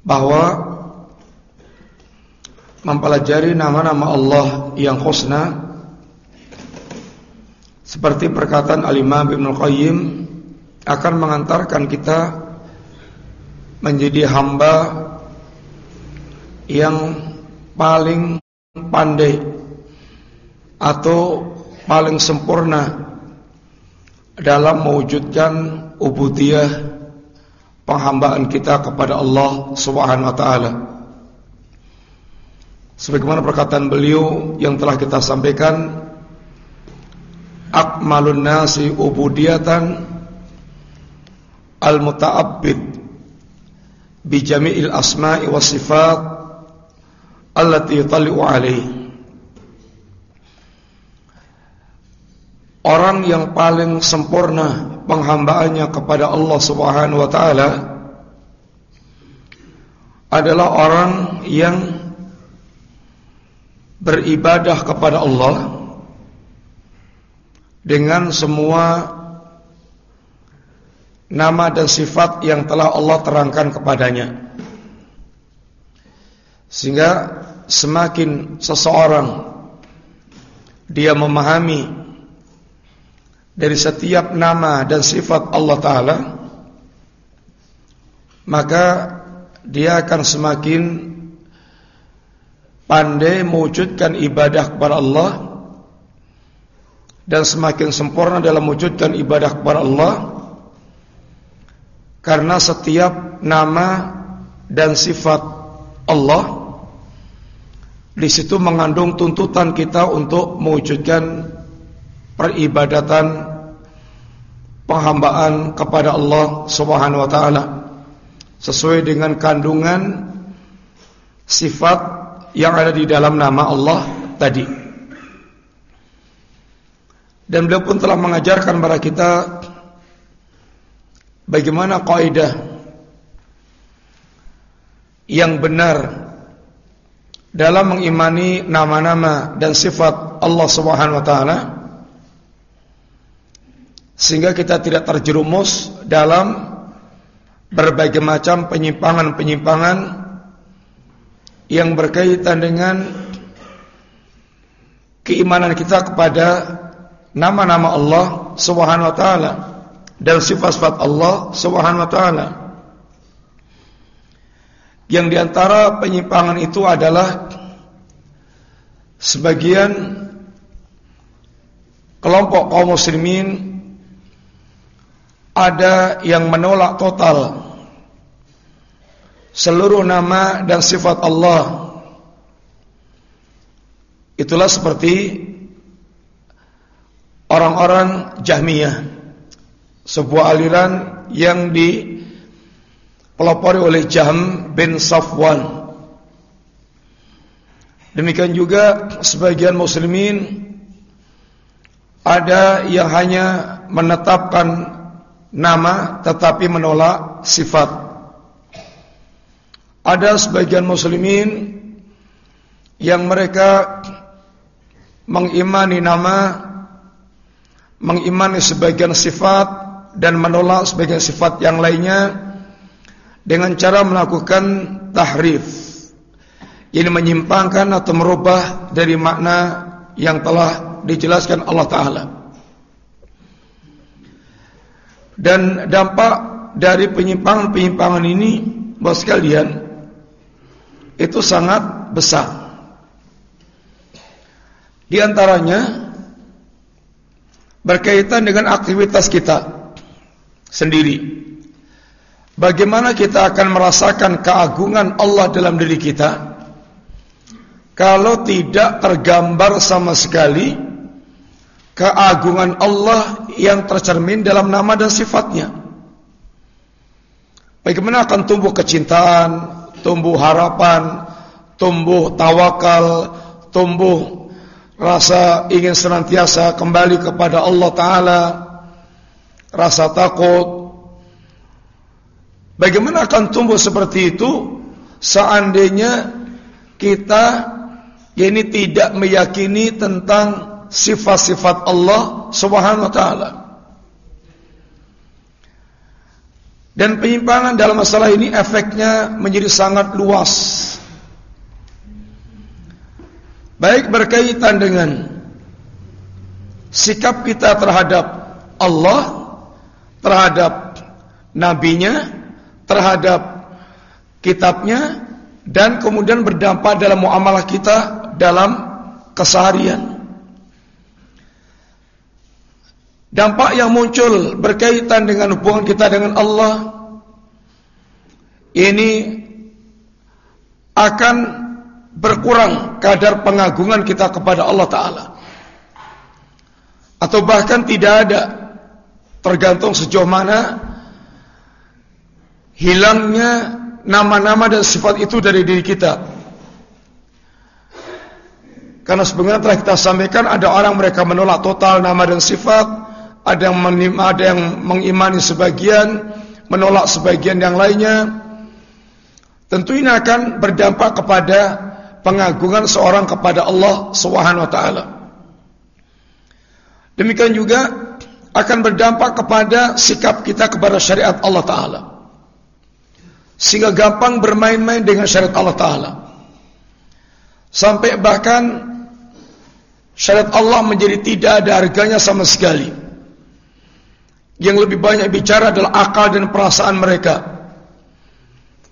bahwa mempelajari nama-nama Allah yang husna seperti perkataan Al-Imam Ibn Qayyim akan mengantarkan kita menjadi hamba yang paling pandai atau paling sempurna dalam mewujudkan ubudiyah penghambaan kita kepada Allah Subhanahu wa taala. Sebagaimana perkataan beliau yang telah kita sampaikan akmalun nasi ubudiyatan al-muta'abbid bi jami'il asma'i was sifat allati yutali'u alaihi Orang yang paling sempurna penghambaannya kepada Allah Subhanahu wa taala adalah orang yang beribadah kepada Allah dengan semua nama dan sifat yang telah Allah terangkan kepadanya. Sehingga semakin seseorang dia memahami dari setiap nama dan sifat Allah Ta'ala Maka dia akan semakin pandai mewujudkan ibadah kepada Allah Dan semakin sempurna dalam mewujudkan ibadah kepada Allah Karena setiap nama dan sifat Allah di situ mengandung tuntutan kita untuk mewujudkan peribadatan penghambaan kepada Allah Subhanahu wa taala sesuai dengan kandungan sifat yang ada di dalam nama Allah tadi. Dan beliau pun telah mengajarkan kepada kita bagaimana kaidah yang benar dalam mengimani nama-nama dan sifat Allah Subhanahu wa taala sehingga kita tidak terjerumus dalam berbagai macam penyimpangan-penyimpangan yang berkaitan dengan keimanan kita kepada nama-nama Allah Subhanahu wa taala dan sifat-sifat Allah Subhanahu wa taala. Yang di antara penyimpangan itu adalah sebagian kelompok kaum muslimin ada yang menolak total seluruh nama dan sifat Allah. Itulah seperti orang-orang Jahmiyah, sebuah aliran yang dipelopori oleh Jahm bin Safwan. Demikian juga sebagian muslimin ada yang hanya menetapkan nama tetapi menolak sifat. Ada sebagian muslimin yang mereka mengimani nama, mengimani sebagian sifat dan menolak sebagian sifat yang lainnya dengan cara melakukan tahrif. Ini menyimpangkan atau merubah dari makna yang telah dijelaskan Allah Ta'ala. Dan dampak dari penyimpangan-penyimpangan ini Bos sekalian Itu sangat besar. Di antaranya Berkaitan dengan aktivitas kita Sendiri. Bagaimana kita akan merasakan keagungan Allah dalam diri kita Kalau tidak tergambar sama sekali keagungan Allah yang tercermin dalam nama dan sifatnya. Bagaimana akan tumbuh kecintaan, tumbuh harapan, tumbuh tawakal, tumbuh rasa ingin senantiasa kembali kepada Allah Ta'ala, rasa takut. Bagaimana akan tumbuh seperti itu seandainya kita ini tidak meyakini tentang sifat-sifat Allah Subhanahu wa taala. Dan penyimpangan dalam masalah ini efeknya menjadi sangat luas. Baik berkaitan dengan sikap kita terhadap Allah, terhadap nabinya, terhadap kitabnya dan kemudian berdampak dalam muamalah kita dalam keseharian. Dampak yang muncul berkaitan dengan hubungan kita dengan Allah ini akan berkurang kadar pengagungan kita kepada Allah Ta'ala. Atau bahkan tidak ada. Tergantung sejauh mana Hilangnya nama-nama dan sifat itu dari diri kita. Karena sebenarnya telah kita sampaikan Ada orang mereka menolak total nama dan sifat Ada yang, ada yang mengimani sebagian Menolak sebagian yang lainnya Tentu ini akan berdampak kepada pengagungan seorang kepada Allah Subhanahu wa taala. Demikian juga akan berdampak kepada sikap kita kepada syariat Allah taala. Sehingga gampang bermain-main dengan syariat Allah taala. Sampai bahkan syariat Allah menjadi tidak ada harganya sama sekali. Yang lebih banyak bicara adalah akal dan perasaan mereka.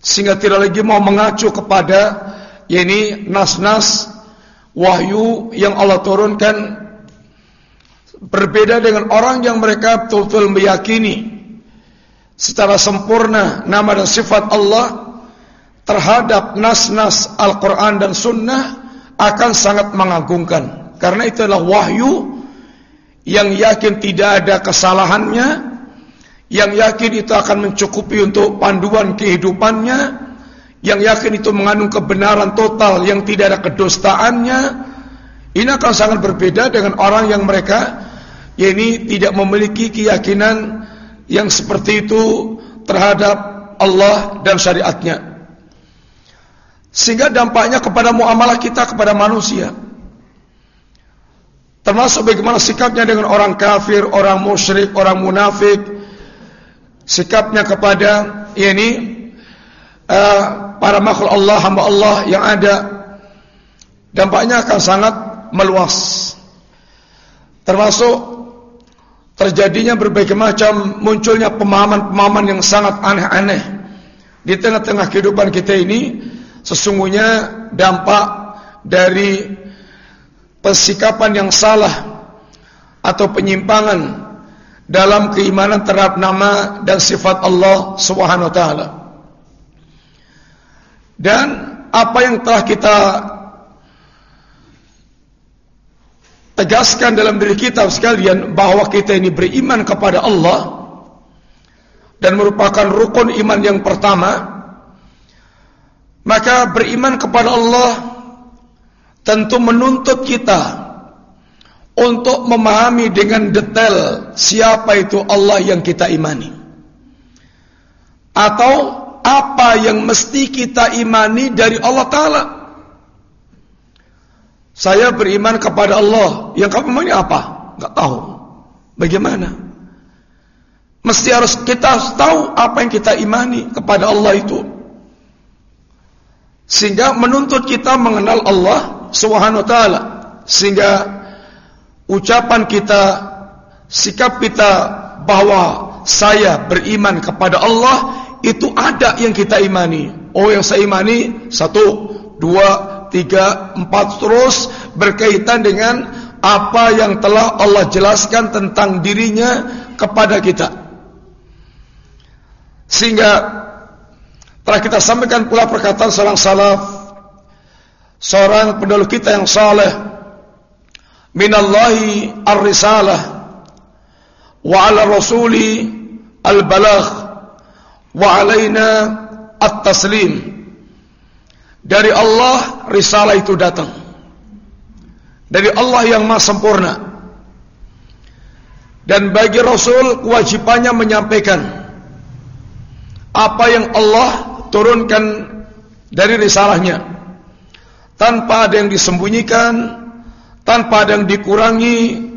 Sehingga tidak lagi mau mengacu kepada yakni nas-nas wahyu yang Allah turunkan berbeda dengan orang yang mereka betul-betul meyakini secara sempurna nama dan sifat Allah terhadap nas-nas Al-Quran dan Sunnah akan sangat mengagungkan karena itu adalah wahyu yang yakin tidak ada kesalahannya yang yakin itu akan mencukupi untuk panduan kehidupannya yang yakin itu mengandung kebenaran total yang tidak ada kedustaannya ini akan sangat berbeda dengan orang yang mereka ini tidak memiliki keyakinan yang seperti itu terhadap Allah dan syariatnya. Sehingga dampaknya kepada muamalah kita kepada manusia termasuk bagaimana sikapnya dengan orang kafir, orang musyrik, orang munafik. Sikapnya kepada ini uh, para makhluk Allah, hamba Allah yang ada. Dampaknya akan sangat meluas. Termasuk terjadinya berbagai macam munculnya pemahaman-pemahaman yang sangat aneh-aneh di tengah-tengah kehidupan kita ini. Sesungguhnya dampak dari persikapan yang salah atau penyimpangan dalam keimanan terhadap nama dan sifat Allah Subhanahu wa taala. Dan apa yang telah kita tegaskan dalam diri kita sekalian bahwa kita ini beriman kepada Allah dan merupakan rukun iman yang pertama maka beriman kepada Allah tentu menuntut kita untuk memahami dengan detail siapa itu Allah yang kita imani atau apa yang mesti kita imani dari Allah Ta'ala. Saya beriman kepada Allah. Yang kamu imani apa? Enggak tahu. Bagaimana? Mesti harus kita tahu apa yang kita imani kepada Allah itu. Sehingga menuntut kita mengenal Allah Subhanahu wa taala. Sehingga ucapan kita, sikap kita bahwa saya beriman kepada Allah itu ada yang kita imani. Oh yang saya imani satu, dua, tiga, empat terus berkaitan dengan apa yang telah Allah jelaskan tentang dirinya kepada kita. Sehingga telah kita sampaikan pula perkataan seorang salaf, seorang pendahulu kita yang saleh, minallahi ar-risalah wa ala rasuli al-balagh wa alaina at-taslim. Dari Allah risalah itu datang. Dari Allah yang Maha sempurna. Dan bagi Rasul kewajibannya menyampaikan apa yang Allah turunkan dari risalahnya tanpa ada yang disembunyikan, tanpa ada yang dikurangi,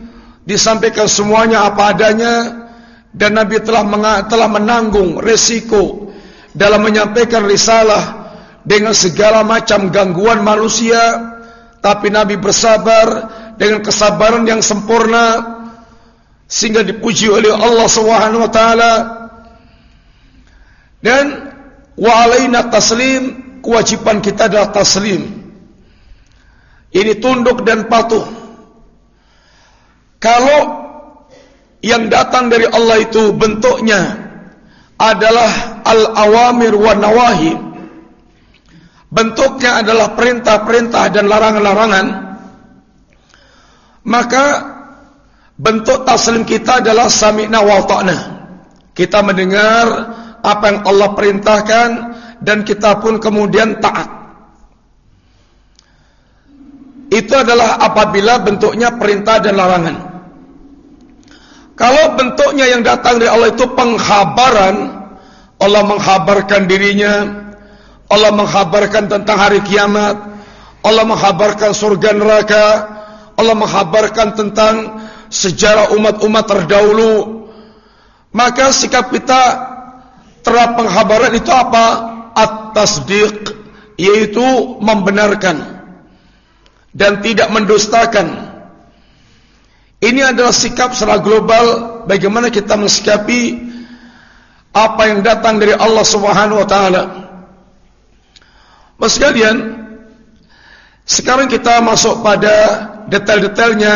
disampaikan semuanya apa adanya dan Nabi telah telah menanggung resiko dalam menyampaikan risalah dengan segala macam gangguan manusia. Tapi Nabi bersabar dengan kesabaran yang sempurna sehingga dipuji oleh Allah Subhanahu wa taala. Dan wa alaina taslim kewajiban kita adalah taslim ini tunduk dan patuh kalau yang datang dari Allah itu bentuknya adalah al-awamir wa nawahi bentuknya adalah perintah-perintah dan larangan-larangan, maka bentuk taslim kita adalah sami'na wa ta'na. Kita mendengar apa yang Allah perintahkan dan kita pun kemudian taat. Itu adalah apabila bentuknya perintah dan larangan. Kalau bentuknya yang datang dari Allah itu penghabaran, Allah menghabarkan dirinya, Allah menghabarkan tentang hari kiamat, Allah menghabarkan surga neraka, Allah menghabarkan tentang sejarah umat-umat terdahulu. Maka sikap kita terhadap penghabaran itu apa? At-tasdiq, yaitu membenarkan dan tidak mendustakan. Ini adalah sikap secara global bagaimana kita mensikapi apa yang datang dari Allah Subhanahu wa taala. Mas sekalian, sekarang kita masuk pada detail-detailnya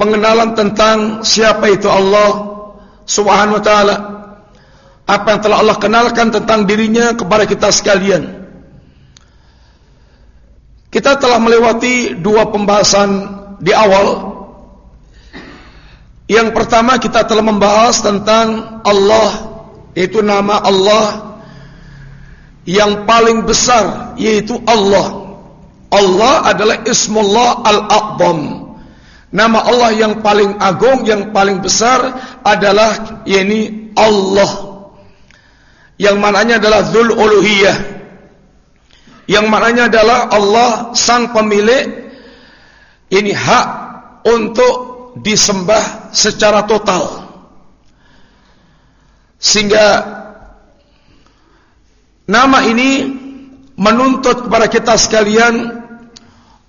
pengenalan tentang siapa itu Allah Subhanahu wa taala. Apa yang telah Allah kenalkan tentang dirinya kepada kita sekalian. Kita telah melewati dua pembahasan di awal. Yang pertama kita telah membahas tentang Allah, yaitu nama Allah yang paling besar yaitu Allah. Allah adalah Ismullah Al-A'zam. Nama Allah yang paling agung, yang paling besar adalah yakni Allah. Yang maknanya adalah Dzul Uluhiyah. Yang maknanya adalah Allah sang pemilik ini hak untuk disembah secara total. Sehingga Nama ini menuntut kepada kita sekalian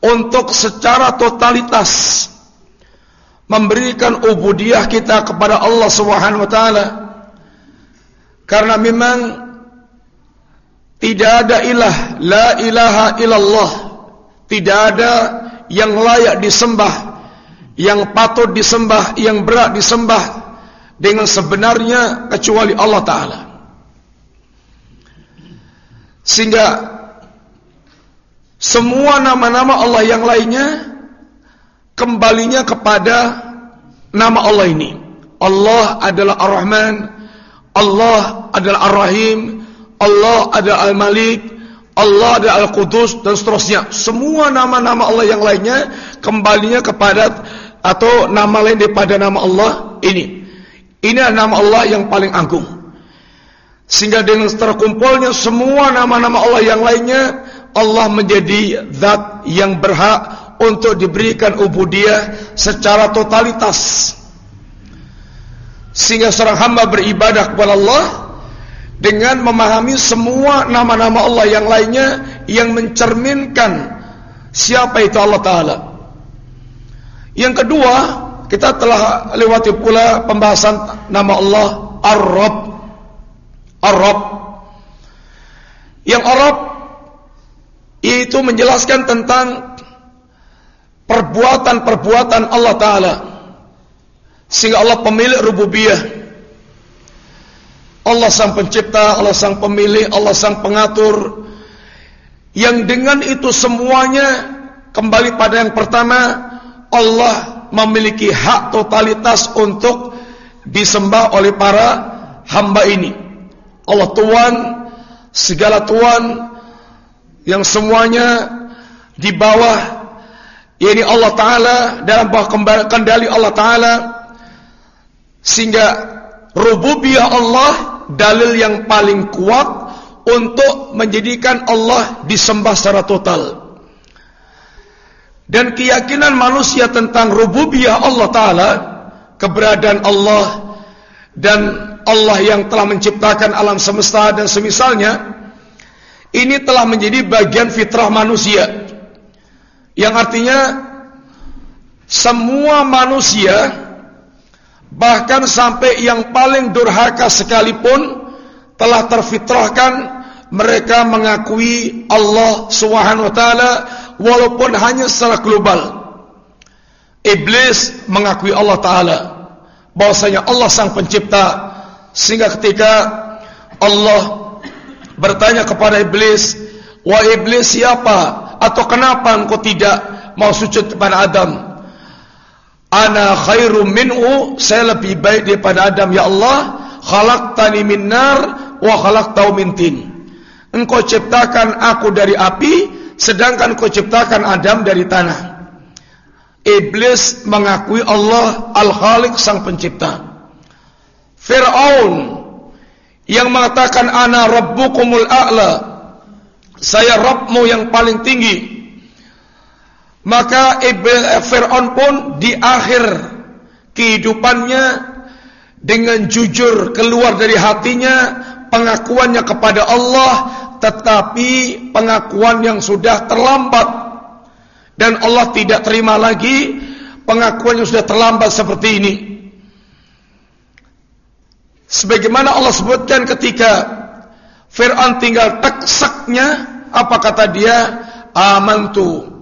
untuk secara totalitas memberikan ubudiyah kita kepada Allah Subhanahu wa taala. Karena memang tidak ada ilah, la ilaha illallah. Tidak ada yang layak disembah, yang patut disembah, yang berat disembah dengan sebenarnya kecuali Allah taala. Sehingga semua nama-nama Allah yang lainnya kembalinya kepada nama Allah ini. Allah adalah Ar-Rahman, Allah adalah Ar-Rahim, Allah adalah Al-Malik, Allah adalah Al-Qudus dan seterusnya. Semua nama-nama Allah yang lainnya kembalinya kepada atau nama lain daripada nama Allah ini. Ini adalah nama Allah yang paling agung. Sehingga dengan terkumpulnya semua nama-nama Allah yang lainnya Allah menjadi zat yang berhak untuk diberikan ubudiyah secara totalitas Sehingga seorang hamba beribadah kepada Allah Dengan memahami semua nama-nama Allah yang lainnya Yang mencerminkan siapa itu Allah Ta'ala. Yang kedua Kita telah lewati pula pembahasan nama Allah Ar-Rab Arab Yang Arab itu menjelaskan tentang perbuatan-perbuatan Allah Ta'ala. Sehingga Allah pemilik rububiyah Allah sang pencipta, Allah sang pemilik, Allah sang pengatur Yang dengan itu semuanya Kembali pada yang pertama Allah memiliki hak totalitas untuk disembah oleh para hamba ini. Allah Tuhan, segala Tuhan yang semuanya di bawah yakni Allah Taala dalam bawah kendali Allah Taala sehingga rububiyah Allah dalil yang paling kuat untuk menjadikan Allah disembah secara total. Dan keyakinan manusia tentang rububiyah Allah Taala keberadaan Allah dan Allah yang telah menciptakan alam semesta dan semisalnya ini telah menjadi bagian fitrah manusia. Yang artinya semua manusia bahkan sampai yang paling durhaka sekalipun telah terfitrahkan mereka mengakui Allah Subhanahu wa taala walaupun hanya secara global. Iblis mengakui Allah taala bahwasanya Allah sang pencipta sehingga ketika Allah bertanya kepada iblis, "Wa iblis siapa atau kenapa engkau tidak mau sujud kepada Adam?" Ana khairum minhu, saya lebih baik daripada Adam ya Allah. Khalaqtani min nar wa khalaqtahu min tin. Engkau ciptakan aku dari api, sedangkan engkau ciptakan Adam dari tanah. Iblis mengakui Allah Al-Khaliq sang pencipta. Fir'aun yang mengatakan ana rabbukumul a'la. Saya Rabbmu yang paling tinggi. Maka Fir'aun pun di akhir kehidupannya dengan jujur keluar dari hatinya pengakuannya kepada Allah tetapi pengakuan yang sudah terlambat. Dan Allah tidak terima lagi pengakuan yang sudah terlambat seperti ini. Sebagaimana Allah sebutkan ketika Fir'aun tinggal teksaknya apa kata dia? Amantu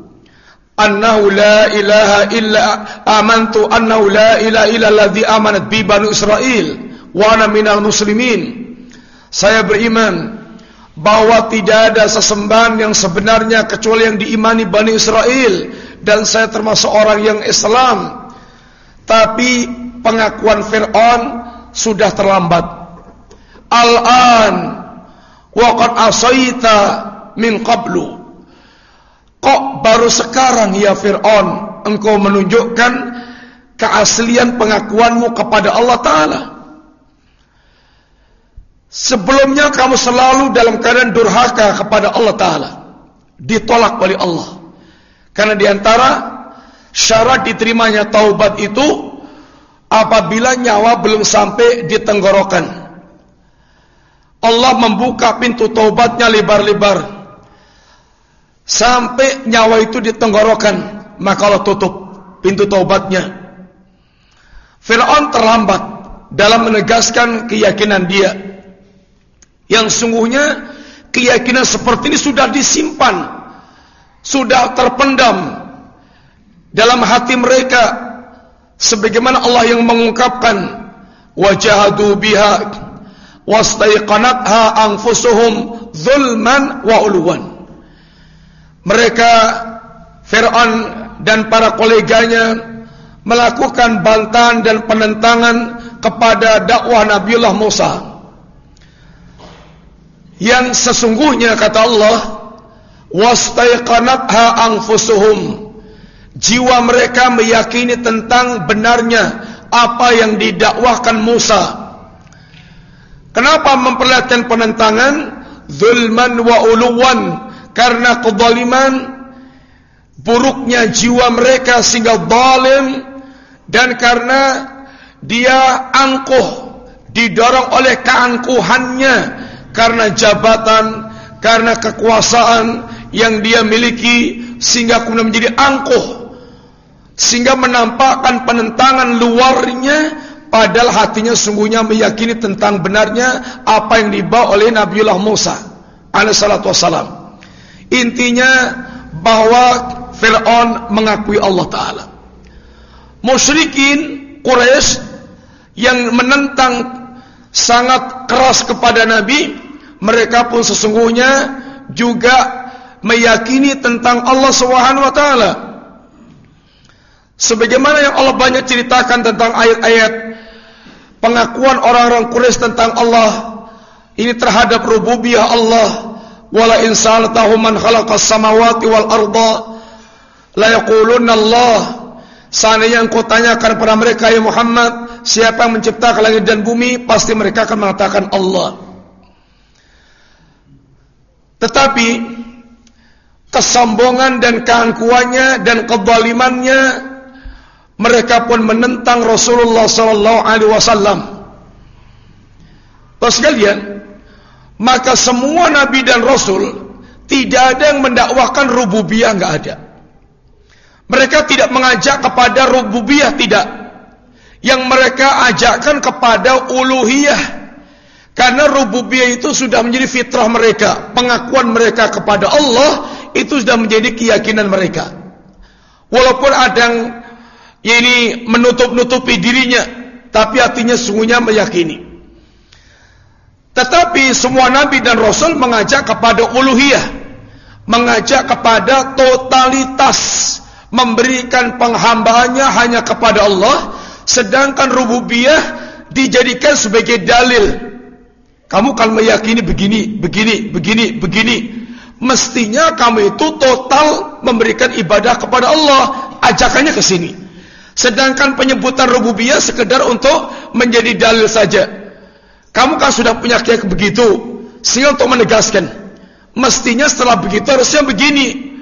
annahu la ilaha illa amantu annahu la ilaha illa alladhi amanat bi banu Israel wa ana minal muslimin saya beriman bahwa tidak ada sesembahan yang sebenarnya kecuali yang diimani Bani Israel dan saya termasuk orang yang Islam. Tapi pengakuan Fir'aun sudah terlambat. Al-an waqad asaita min qablu. Kok baru sekarang ya Fir'aun engkau menunjukkan keaslian pengakuanmu kepada Allah Ta'ala? Sebelumnya kamu selalu dalam keadaan durhaka kepada Allah Ta'ala. Ditolak oleh Allah. Karena di antara syarat diterimanya taubat itu apabila nyawa belum sampai di tenggorokan. Allah membuka pintu taubatnya lebar-lebar. Sampai nyawa itu di tenggorokan. Maka Allah tutup pintu taubatnya. Fir'aun terlambat dalam menegaskan keyakinan dia yang sungguhnya keyakinan seperti ini sudah disimpan, sudah terpendam dalam hati mereka sebagaimana Allah yang mengungkapkan wajahadu biha wastaiqanatha anfusuhum zulman wa uluwan mereka Fir'aun dan para koleganya melakukan bantahan dan penentangan kepada dakwah Nabiullah Musa. Yang sesungguhnya kata Allah wastaiqanatha anfusuhum. Jiwa mereka meyakini tentang benarnya apa yang didakwahkan Musa. Kenapa memperlihatkan penentangan? Zulman wa uluwan karena kezaliman buruknya jiwa mereka sehingga zalim dan karena dia angkuh didorong oleh keangkuhannya. Karena jabatan, karena kekuasaan yang dia miliki sehingga kemudian menjadi angkuh. Sehingga menampakkan penentangan luarnya padahal hatinya sungguhnya meyakini tentang benarnya apa yang dibawa oleh Nabiullah Musa alaihissalatu wassalam intinya bahwa Fir'aun mengakui Allah Ta'ala musyrikin Quraisy yang menentang sangat keras kepada Nabi, mereka pun sesungguhnya juga meyakini tentang Allah Subhanahu wa taala. Sebagaimana yang Allah banyak ceritakan tentang ayat-ayat pengakuan orang-orang Quraisy tentang Allah ini terhadap rububiyah Allah wala in sa'altahum man khalaqas samawati wal arda la yaqulunna Allah. Seandainya engkau tanyakan kepada mereka ya Muhammad Siapa yang menciptakan langit dan bumi? Pasti mereka akan mengatakan Allah. Tetapi Kesombongan dan keangkuhannya Dan kezalimannya mereka pun menentang Rasulullah sallallahu alaihi wasallam. Terus sekalian, maka semua nabi dan rasul tidak ada yang mendakwahkan rububiyah enggak ada. Mereka tidak mengajak kepada rububiyah tidak. Yang mereka ajakkan kepada uluhiyah. Karena rububiyah itu sudah menjadi fitrah mereka, pengakuan mereka kepada Allah itu sudah menjadi keyakinan mereka. Walaupun ada yang ya ini menutup-nutupi dirinya, tapi hatinya sungguhnya meyakini. Tetapi semua nabi dan rasul mengajak kepada uluhiyah, mengajak kepada totalitas, memberikan penghambaannya hanya kepada Allah, sedangkan rububiyah dijadikan sebagai dalil kamu kalau meyakini begini, begini, begini, begini. Mestinya kamu itu total memberikan ibadah kepada Allah. Ajakannya ke sini. Sedangkan penyebutan rububiyah sekedar untuk menjadi dalil saja. Kamu kan sudah punya keyakinan begitu. Sehingga untuk menegaskan. Mestinya setelah begitu harusnya begini.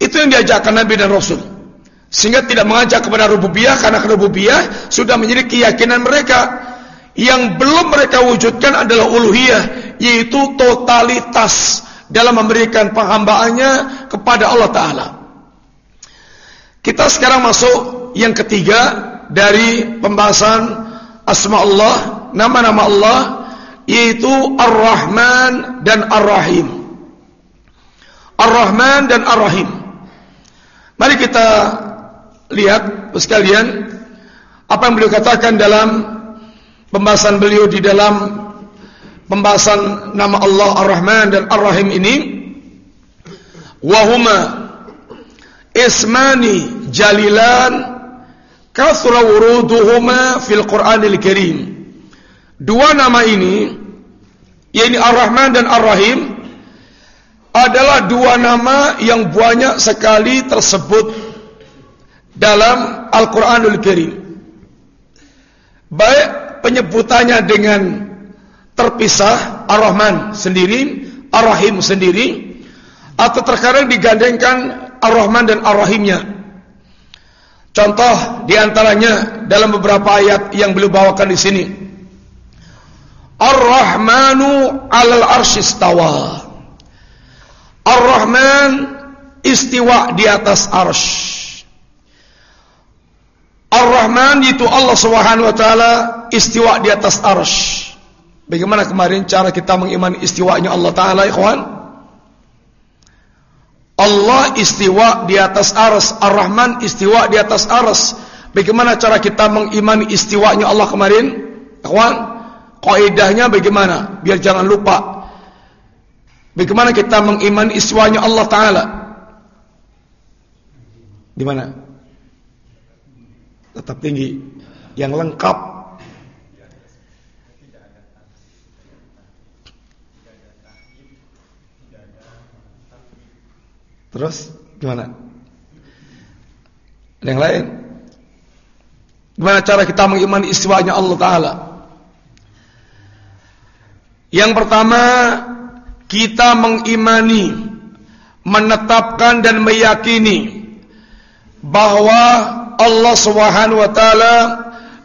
Itu yang diajarkan Nabi dan Rasul. Sehingga tidak mengajak kepada rububiyah karena rububiyah sudah menjadi keyakinan mereka yang belum mereka wujudkan adalah uluhiyah yaitu totalitas dalam memberikan penghambaannya kepada Allah taala. Kita sekarang masuk yang ketiga dari pembahasan asma Allah, nama-nama Allah yaitu Ar-Rahman dan Ar-Rahim. Ar-Rahman dan Ar-Rahim. Mari kita lihat sekalian apa yang beliau katakan dalam pembahasan beliau di dalam pembahasan nama Allah Ar-Rahman dan Ar-Rahim ini wahuma ismani jalilan kathra wuruduhuma fil Qur'anil Karim dua nama ini yaitu Ar-Rahman dan Ar-Rahim adalah dua nama yang banyak sekali tersebut dalam Al-Quranul Karim baik penyebutannya dengan terpisah Ar-Rahman sendiri, Ar-Rahim sendiri atau terkadang digandengkan Ar-Rahman dan Ar-Rahimnya. Contoh di antaranya dalam beberapa ayat yang beliau bawakan di sini. Ar-Rahmanu 'alal arsyistawa. Ar-Rahman istiwa di atas arsy. Ar-Rahman itu Allah Subhanahu wa taala istiwa di atas arsy. Bagaimana kemarin cara kita mengimani istiwanya Allah taala, ikhwan? Allah istiwa di atas arsy, Ar-Rahman istiwa di atas arsy. Bagaimana cara kita mengimani istiwanya Allah kemarin? Ikhwan, kaidahnya bagaimana? Biar jangan lupa. Bagaimana kita mengimani istiwanya Allah taala? Di mana? tetap tinggi yang lengkap terus gimana yang lain gimana cara kita mengimani istiwanya Allah Ta'ala yang pertama kita mengimani menetapkan dan meyakini bahwa Allah Subhanahu wa taala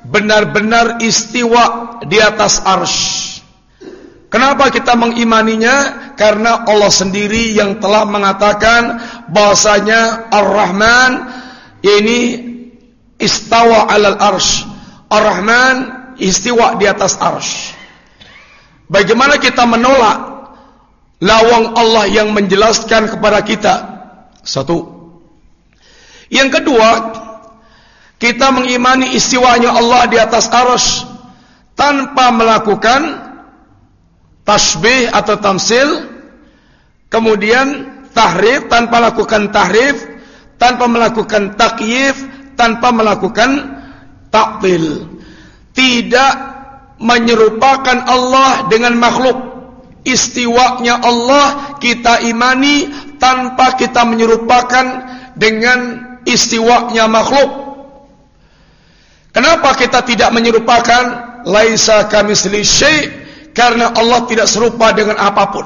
benar-benar istiwa di atas arsy. Kenapa kita mengimaninya? Karena Allah sendiri yang telah mengatakan bahasanya Ar-Rahman ini istawa alal arsy. Ar-Rahman istiwa di atas arsy. Bagaimana kita menolak lawang Allah yang menjelaskan kepada kita? Satu. Yang kedua, kita mengimani istiwanya Allah di atas arus tanpa melakukan tasbih atau tamsil, kemudian tahrif tanpa melakukan tahrif, tanpa melakukan takyif, tanpa melakukan taktil. Tidak menyerupakan Allah dengan makhluk. Istiwanya Allah kita imani tanpa kita menyerupakan dengan istiwanya makhluk. Kenapa kita tidak menyerupakan laisa kamisli syai' karena Allah tidak serupa dengan apapun.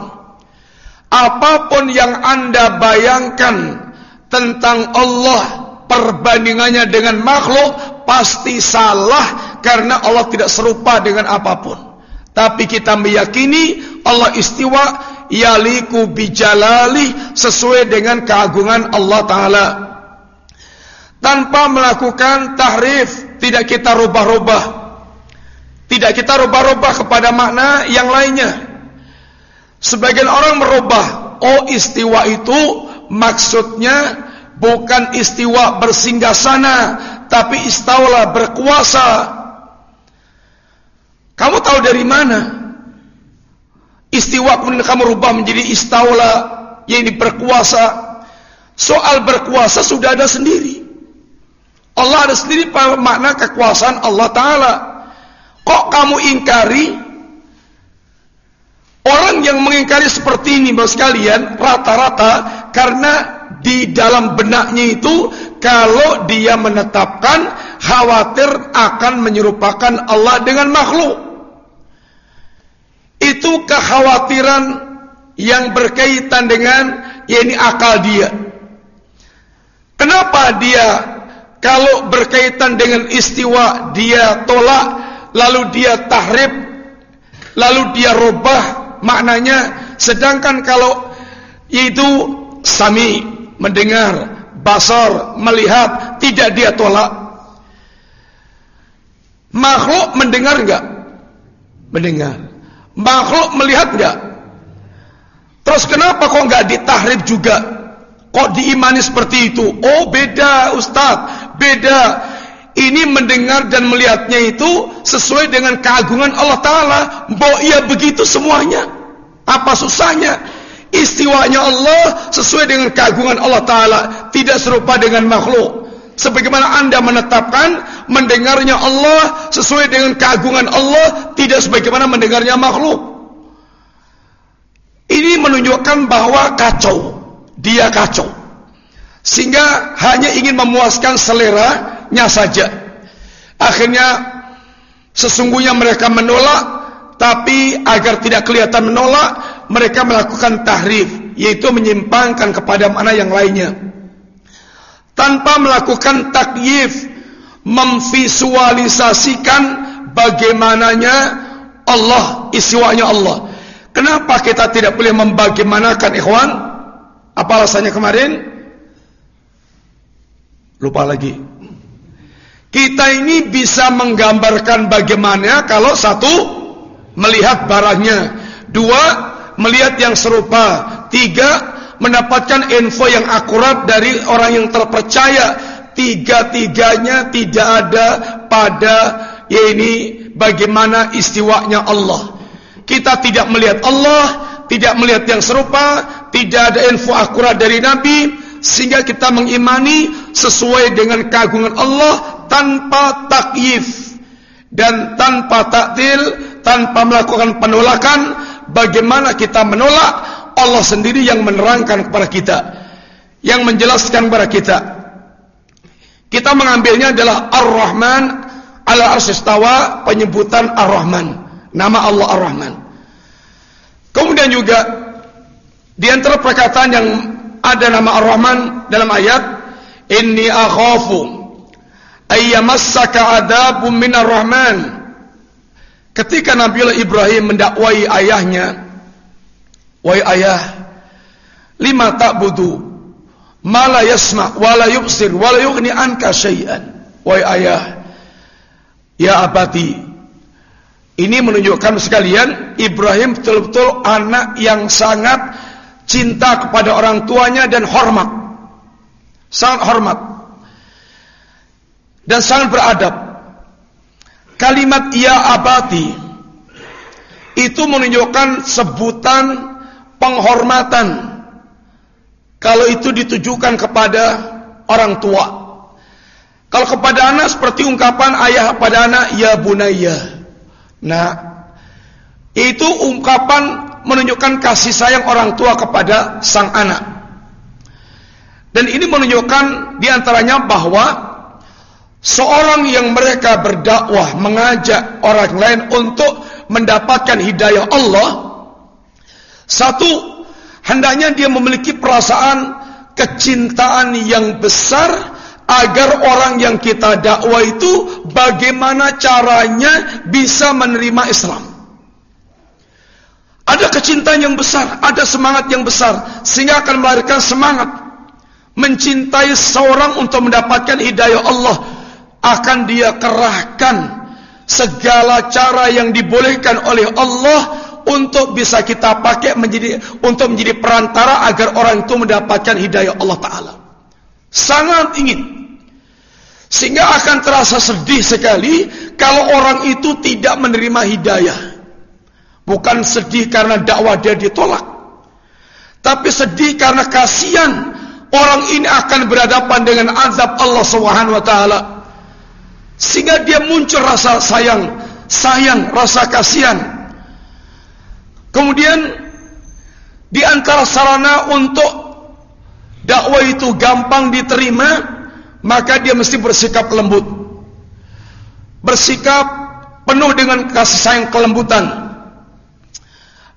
Apapun yang Anda bayangkan tentang Allah perbandingannya dengan makhluk pasti salah karena Allah tidak serupa dengan apa pun. Tapi kita meyakini Allah istiwa yaliku bijalali sesuai dengan keagungan Allah Ta'ala. Tanpa melakukan tahrif, tidak kita rubah-rubah. Tidak kita rubah-rubah kepada makna yang lainnya. Sebagian orang merubah, oh istiwa itu maksudnya bukan istiwa bersinggah sana, tapi istaula berkuasa. Kamu tahu dari mana? Istiwa kemudian kamu rubah menjadi istaula yang berkuasa. Soal berkuasa sudah ada sendiri. Allah ada sendiri makna kekuasaan Allah Ta'ala. Kok kamu ingkari Orang yang mengingkari seperti ini Bapak sekalian rata-rata karena di dalam benaknya itu kalau dia menetapkan khawatir akan menyerupakan Allah dengan makhluk. Itu kekhawatiran yang berkaitan dengan ya ini akal dia. Kenapa dia kalau berkaitan dengan istiwa dia tolak lalu dia tahrib lalu dia robah maknanya sedangkan kalau itu sami mendengar basar melihat tidak dia tolak. Makhluk mendengar enggak? Mendengar. Makhluk melihat enggak? Terus kenapa kok enggak ditahrib juga? Kok diimani seperti itu? Oh beda ustaz. Beda. Ini mendengar dan melihatnya itu sesuai dengan keagungan Allah Ta'ala. Bahwa ia begitu semuanya. Apa susahnya? Istiwanya Allah sesuai dengan keagungan Allah Ta'ala. Tidak serupa dengan makhluk. Sebagaimana anda menetapkan mendengarnya Allah sesuai dengan keagungan Allah. Tidak sebagaimana mendengarnya makhluk. Ini menunjukkan bahwa kacau. Dia kacau. Sehingga hanya ingin memuaskan selera nya saja. Akhirnya sesungguhnya mereka menolak tapi agar tidak kelihatan menolak mereka melakukan tahrif yaitu menyimpangkan kepada mana yang lainnya. Tanpa melakukan takyif memvisualisasikan bagaimananya Allah, istiwanya Allah. Kenapa kita tidak boleh membagaimanakan ikhwan? Apa alasannya kemarin? Lupa lagi. Kita ini bisa menggambarkan bagaimana kalau satu melihat barangnya, dua melihat yang serupa, tiga mendapatkan info yang akurat dari orang yang terpercaya, tiga-tiganya tidak ada pada ya ini bagaimana istiwanya Allah. Kita tidak melihat Allah, tidak melihat yang serupa, tidak ada info akurat dari Nabi, sehingga kita mengimani sesuai dengan keagungan Allah tanpa takyif dan tanpa taktil, tanpa melakukan penolakan, bagaimana kita menolak Allah sendiri yang menerangkan kepada kita, yang menjelaskan kepada kita. Kita mengambilnya adalah Ar-Rahman ala arsistawa penyebutan Ar-Rahman, nama Allah Ar-Rahman. Kemudian juga di antara perkataan yang ada nama Ar-Rahman dalam ayat, Inni akhafu ayyamassaka adabun minar rahman ketika Nabiullah Ibrahim mendakwai ayahnya wahai ayah lima ta'budu ma la yasma wa la yubsir wa la yughni anka syai'an. Wahai ayah ya abati ini menunjukkan sekalian Ibrahim betul-betul anak yang sangat cinta kepada orang tuanya dan hormat. Sangat hormat. Dan sangat beradab. Kalimat ya abati itu menunjukkan sebutan penghormatan kalau itu ditujukan kepada orang tua. Kalau kepada anak seperti ungkapan ayah pada anak ya bunaya. Nah, itu ungkapan menunjukkan kasih sayang orang tua kepada sang anak. Dan ini menunjukkan di antaranya bahwa Seorang yang mereka berdakwah mengajak orang lain untuk mendapatkan hidayah Allah Satu Hendaknya dia memiliki perasaan kecintaan yang besar agar orang yang kita dakwah itu bagaimana caranya bisa menerima Islam. Ada kecintaan yang besar, ada semangat yang besar sehingga akan melahirkan semangat mencintai seorang untuk mendapatkan hidayah Allah akan dia kerahkan segala cara yang dibolehkan oleh Allah untuk bisa kita pakai menjadi untuk menjadi perantara agar orang itu mendapatkan hidayah Allah taala. Sangat ingin sehingga akan terasa sedih sekali kalau orang itu tidak menerima hidayah. Bukan sedih karena dakwah dia ditolak. Tapi sedih karena kasihan orang ini akan berhadapan dengan azab Allah Subhanahu wa taala. Sehingga dia muncul rasa sayang, sayang, rasa kasihan. Kemudian di antara sarana untuk dakwah itu gampang diterima maka dia mesti bersikap lembut. Bersikap penuh dengan kasih sayang kelembutan.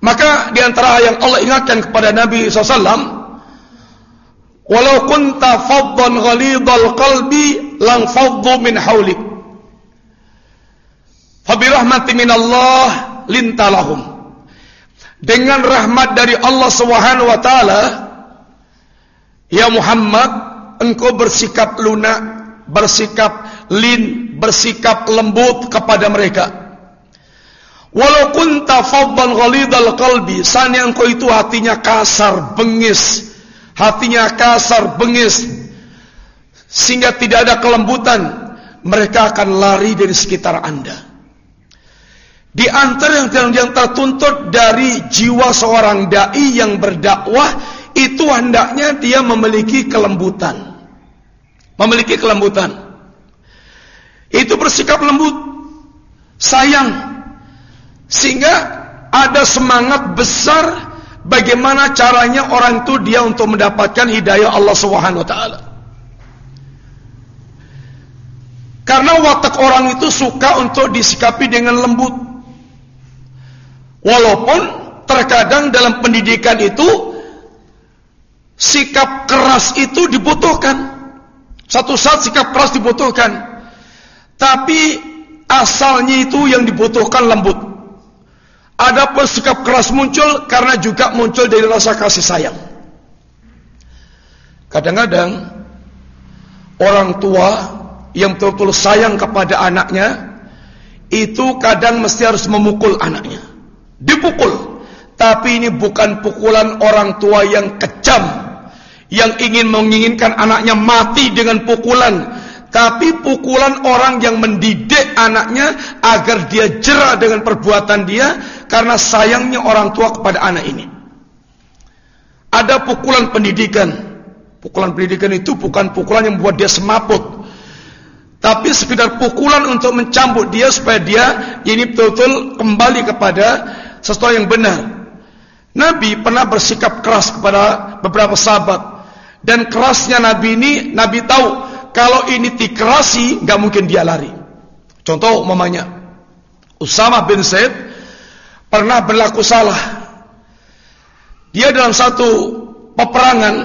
Maka di antara yang Allah ingatkan kepada Nabi SAW, Walau kunta faddan ghalidhal qalbi lang faddu min haulik. Fabirahmati min Allah lintalahum. Dengan rahmat dari Allah Subhanahu wa taala, ya Muhammad, engkau bersikap lunak, bersikap lin, bersikap lembut kepada mereka. Walau kunta faddan ghalidal qalbi, sani engkau itu hatinya kasar, bengis, hatinya kasar, bengis, sehingga tidak ada kelembutan, mereka akan lari dari sekitar Anda. Di antara yang, yang tertuntut dari jiwa seorang dai yang berdakwah itu hendaknya dia memiliki kelembutan memiliki kelembutan. Itu bersikap lembut, sayang, sehingga ada semangat besar bagaimana caranya orang itu dia untuk mendapatkan hidayah Allah Subhanahu wa taala. Karena watak orang itu suka untuk disikapi dengan lembut. Walaupun terkadang dalam pendidikan itu sikap keras itu dibutuhkan. Satu saat sikap keras dibutuhkan. Tapi asalnya itu yang dibutuhkan lembut. Ada pun sikap keras muncul karena juga muncul dari rasa kasih sayang. Kadang-kadang orang tua yang betul-betul sayang kepada anaknya itu kadang mesti harus memukul anaknya. Dipukul. Tapi ini bukan pukulan orang tua yang kejam yang ingin menginginkan anaknya mati dengan pukulan. Tapi pukulan orang yang mendidik anaknya agar dia jerah dengan perbuatan dia karena sayangnya orang tua kepada anak ini. Ada pukulan pendidikan. Pukulan pendidikan itu bukan pukulan yang membuat dia semaput. Tapi sekedar pukulan untuk mencambuk dia supaya dia ini betul-betul kembali kepada sesuatu yang benar Nabi pernah bersikap keras kepada beberapa sahabat dan kerasnya Nabi ini, Nabi tahu kalau ini dikerasi, nggak mungkin dia lari. Contoh mamanya, Usama bin Zaid pernah berlaku salah. Dia dalam satu peperangan,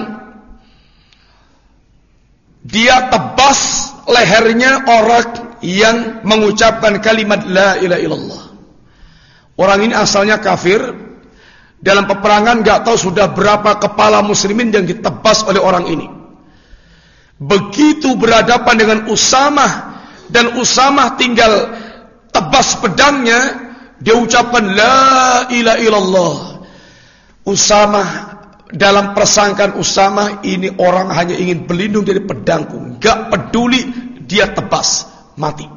dia tebas lehernya orang yang mengucapkan kalimat La ilaha illallah. Orang ini asalnya kafir, dalam peperangan gak tahu sudah berapa kepala muslimin yang ditebas oleh orang ini. Begitu berhadapan dengan Usama dan Usama tinggal tebas pedangnya, dia ucapkan la ilaha illallah. Usama dalam persangkaan Usama ini orang hanya ingin berlindung dari pedangku, gak peduli dia tebas mati.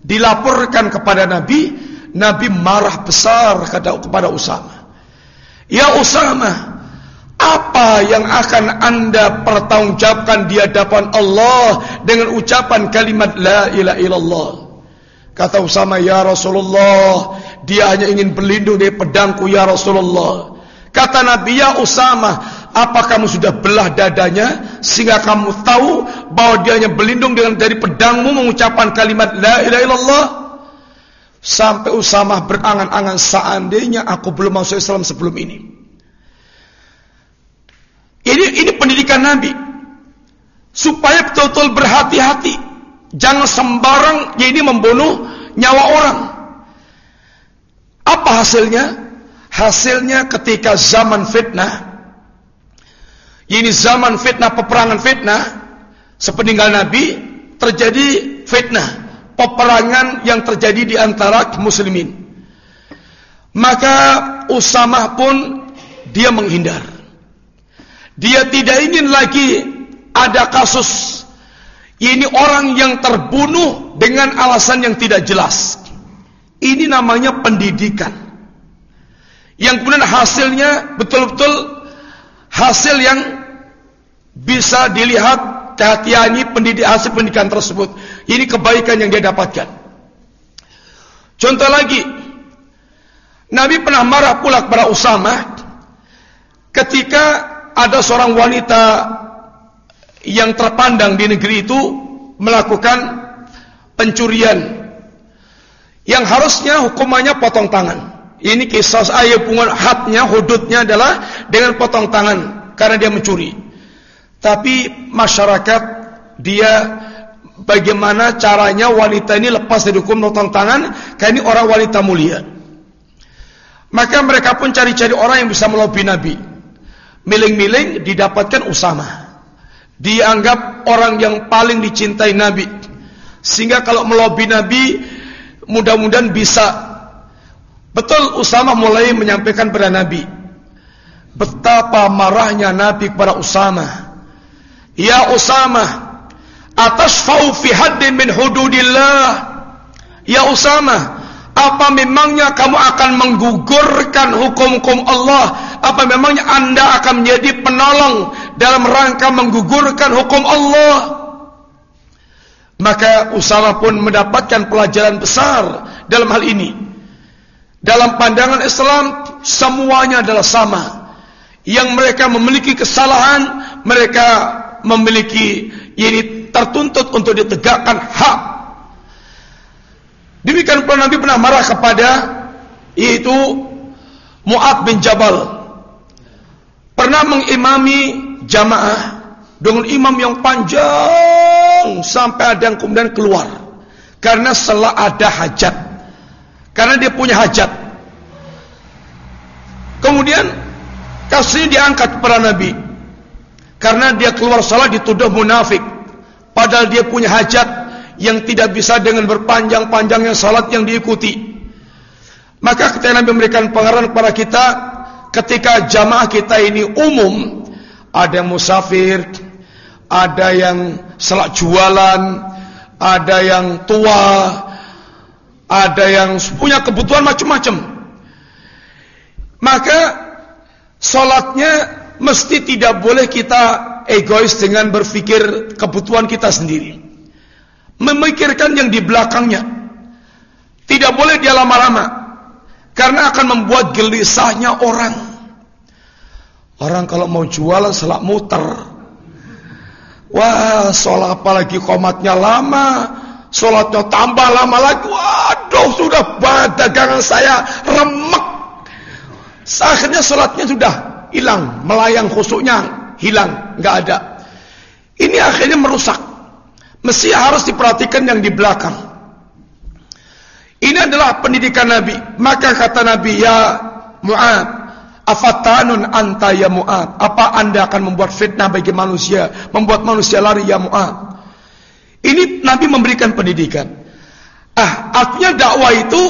Dilaporkan kepada Nabi, Nabi marah besar kepada Usama. Ya Usama, apa yang akan anda pertanggungjawabkan di hadapan Allah dengan ucapan kalimat La ilaha illallah? Kata Usama, Ya Rasulullah, dia hanya ingin berlindung dari pedangku, Ya Rasulullah. Kata Nabi, Ya Usama, apa kamu sudah belah dadanya sehingga kamu tahu bahwa dia hanya berlindung dengan dari pedangmu mengucapkan kalimat La ilaha illallah? Sampai Usamah berangan-angan seandainya aku belum masuk Islam sebelum ini. Ini ini pendidikan Nabi. supaya betul-betul berhati-hati. Jangan sembarang ya ini membunuh nyawa orang. Apa hasilnya? Hasilnya ketika zaman fitnah, ini zaman fitnah, peperangan fitnah, sepeninggal Nabi, terjadi fitnah, peperangan yang terjadi di antara muslimin. Maka Usamah pun dia menghindar. Dia tidak ingin lagi ada kasus ini orang yang terbunuh dengan alasan yang tidak jelas. Ini namanya pendidikan. Yang kemudian hasilnya betul-betul hasil yang bisa dilihat kehati-hati pendidik hasil pendidikan tersebut. Ini kebaikan yang dia dapatkan. Contoh lagi, Nabi pernah marah pula kepada Usama ketika ada seorang wanita yang terpandang di negeri itu melakukan pencurian yang harusnya hukumannya potong tangan. Ini kisah ayat pungut hadnya, hududnya adalah dengan potong tangan karena dia mencuri. Tapi masyarakat dia bagaimana caranya wanita ini lepas dari hukum potong tangan karena ini orang wanita mulia. Maka mereka pun cari-cari orang yang bisa melobi Nabi. Miling-miling didapatkan Usama. Dianggap orang yang paling dicintai Nabi. Sehingga kalau melobi Nabi mudah-mudahan bisa Betul Usama mulai menyampaikan kepada Nabi betapa marahnya Nabi kepada Usama. Ya Usama, atas fi haddin min hududillah. Ya Usama, apa memangnya kamu akan menggugurkan hukum-hukum Allah? Apa memangnya Anda akan menjadi penolong dalam rangka menggugurkan hukum Allah? Maka Usama pun mendapatkan pelajaran besar dalam hal ini. Dalam pandangan Islam semuanya adalah sama. Yang mereka memiliki kesalahan, mereka memiliki ini tertuntut untuk ditegakkan hak. Demikian pula Nabi pernah marah kepada yaitu Mu'ad bin Jabal. Pernah mengimami jamaah dengan imam yang panjang sampai ada yang kemudian keluar karena setelah ada hajat. Karena dia punya hajat. Kemudian kasusnya diangkat kepada Nabi. Karena dia keluar salat dituduh munafik. Padahal dia punya hajat yang tidak bisa dengan berpanjang-panjangnya salat yang diikuti. Maka ketika Nabi memberikan pengarahan kepada kita, ketika jamaah kita ini umum, ada yang musafir, ada yang salat jualan, ada yang tua, ada yang punya kebutuhan macam-macam. Maka solatnya mesti tidak boleh kita egois dengan berpikir kebutuhan kita sendiri. Memikirkan yang di belakangnya. Tidak boleh dia lama-lama. Karena akan membuat gelisahnya orang. Orang kalau mau jualan selak muter. Wah, sholat apalagi komatnya lama. Sholatnya tambah lama lagi. Waduh, sudah dagangan saya remek. Akhirnya sholatnya sudah hilang. Melayang khusuknya hilang. Nggak ada. Ini akhirnya merusak. Mesti harus diperhatikan yang di belakang. Ini adalah pendidikan Nabi. Maka kata Nabi, Ya Mu'ad, Afatanun anta ya Mu'ad. Apa anda akan membuat fitnah bagi manusia? Membuat manusia lari ya Mu'ad. Ini Nabi memberikan pendidikan. Ah, artinya dakwah itu